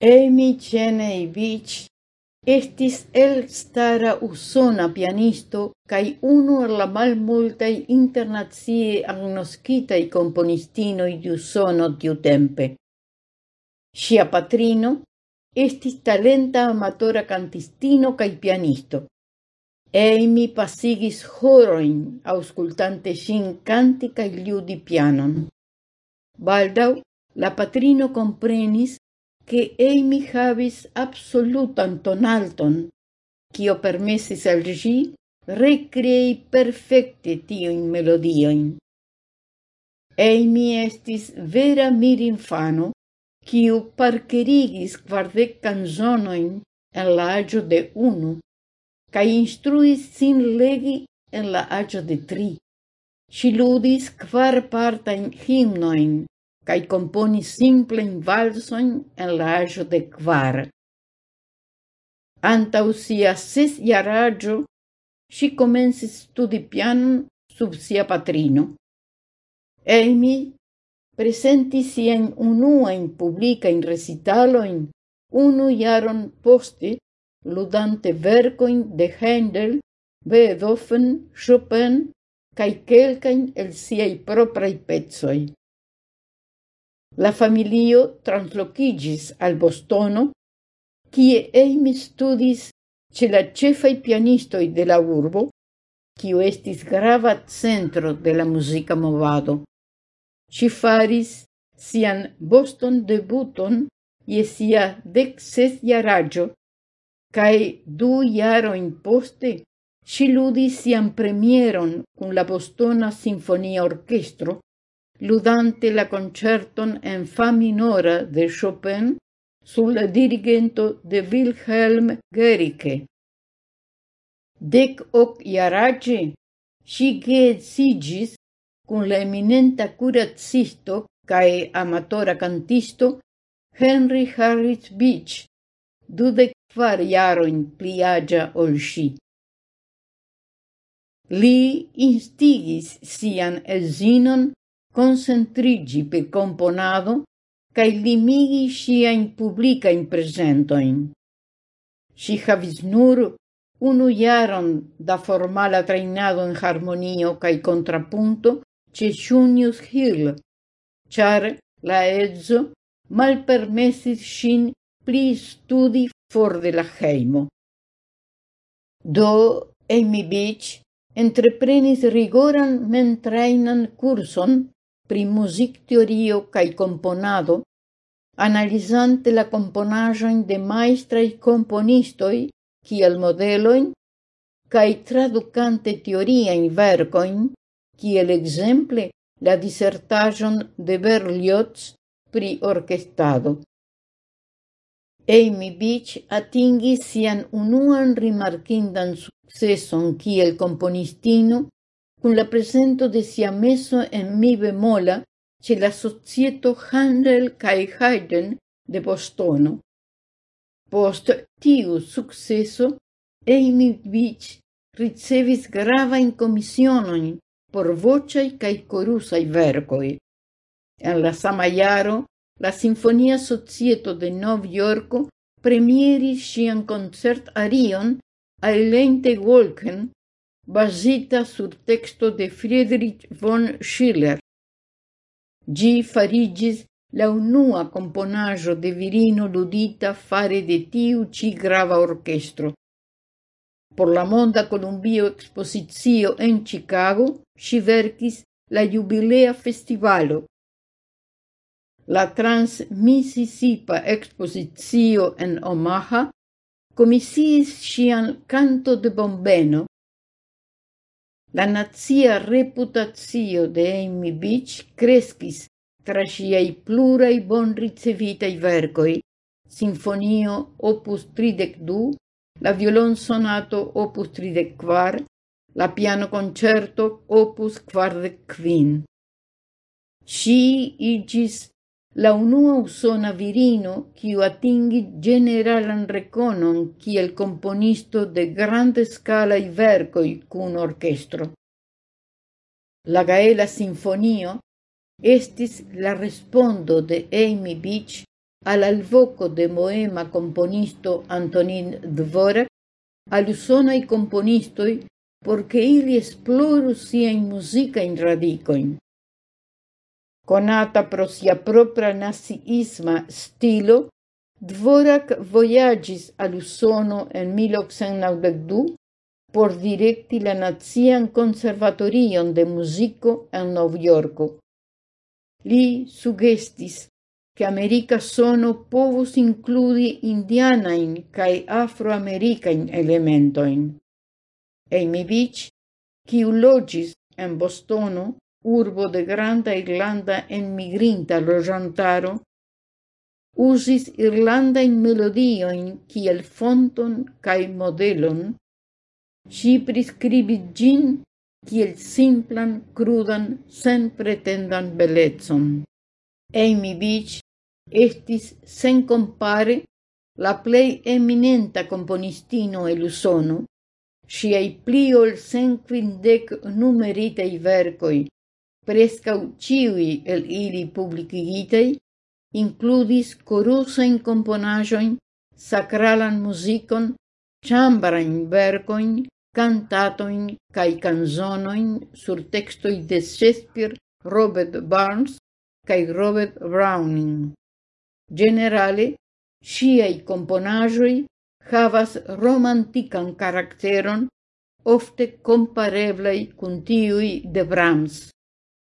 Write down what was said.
Amy Cheney Beach estis elstara usona pianisto cae unu er la malmultaj internazie agnoskitaj componistinoi di Usono tiutempe. Sia patrino estis talenta amatora cantistino cae pianisto. Amy pasigis horoin auscultante sin canti cae liudi pianon. Baldau, la patrino comprenis che Amy havis absolutan tonalton, cio permesis al gi recrei perfecte tiun melodioin. Amy estis vera mirinfano, cio parcerigis quardec canzonoin en la agio de unu, ca instruis sin legi en la agio de tri. Si ludis quar partain himnoin, cae componi simple in valsoin en la agio de quar. Antau sia ses iaraggio, si comensis studi pian sub sia patrino. Amy presenti sien unua in publica in recitaloin unu iaron posti ludante vercoin de Händel, Beethoven, Chopin, cae quelcain el siei proprai pezoi. La familio translocigis al Bostono, kie Amy studis ce la cefai pianistoi de la urbo, kiu estis grava centro de la musica movado. Ci faris sian Boston debuton ie sia dec ses jaraggio, cae du jaroin poste ci ludis sian premieron cun la Bostona Sinfonia Orchestro ludante la concerton en fa minora de Chopin sul dirigento de Wilhelm Gericke. Dec hoc iarace ŝi sigis cun la eminenta curatsisto cae amatora cantisto Henry Harris Beach, dudec far jarojn pli aĝa ol si. Li instigis sian esinon concentrigi per componado cae limigi siain publicain presentoin. Si havis nur unu iaron da formala trainado en harmonio cae contrapunto ce Junius Hill, char la ezzo mal permesis sin pli studi for de la heimo. Do Amy Beach entreprenis rigoran mentrainan curson primuzic teorio cae componado, analizante la componaĵojn de majstraj komponistoj kiel modelojn kaj traducante teoriajn verkojn, kiel ekzemple la disertaĵon de Berlioz pri orkestado. Amy Beach atingis sian unuan rimarkindan sukceson kiel komponistino con la presento de siameso en mi bemola ce la societo Handel cae Haydn de Bostono. Post tiu successo, Amy Beach ricevis grava in commissionoin por vocei cae corusai vercoi. En la sama iaro, la Sinfonia Societo de Nov Yorko premieris sian concert arion a Lente Wolken basita sur texto de Friedrich von Schiller. Gi farigis la unua componajo de virino ludita fare de tiu ci grava orchestro. Por la Monda Columbio Exposizio en Chicago, si verkis la jubilea festivalo. La Trans-Mississippa Exposizio en Omaha comisiis sian canto de bombeno, La nazia reputazio de Amy Beach crescis tra sciai plurai bon ricevitai vercoi, Sinfonio opus 32, la violon sonato opus 34, la piano concerto opus 45. Sci igis la unua usona virino quiu atingi generalan reconon el componisto de grande scala i vercoi cun orchestro. La Gaela Sinfonio estis la respondo de Amy Beach al alvoco de moema componisto Antonin Dvorak al usonai componistoi porque ili esploru musica in radicoin. Conata pro sia propria naziisma stilo, Dvorak voyagis al Usono en 1892 por directi la Nazian Conservatorion de Musico en Novjorko. Li sugestis che America sono povus includi indianain cae afroamericain elementoin. Amy Beach, ciu logis en Bostono, urbo de granda irlanda emigrinta loĝantaro, usis irlandain melodioin kiel fonton kaj modelon, ŝi priskribis ĝin kiel simplan, crudan, sen pretendan bellezon. Amy Beach estis sen compare la plei eminenta componistino el Usono, siai pli ol sen quindec numeritei vercoi, prescau ciui el ili publicigitei, includis corusain componajoin, sacralan musicon, chambarain vercoin, cantatoin cae canzonoin sur textoi de Shakespeare, Robert Burns cae Robert Browning. Generale, sciai componajoi havas romantican caracteron, ofte compareblei cun tiui de Brahms.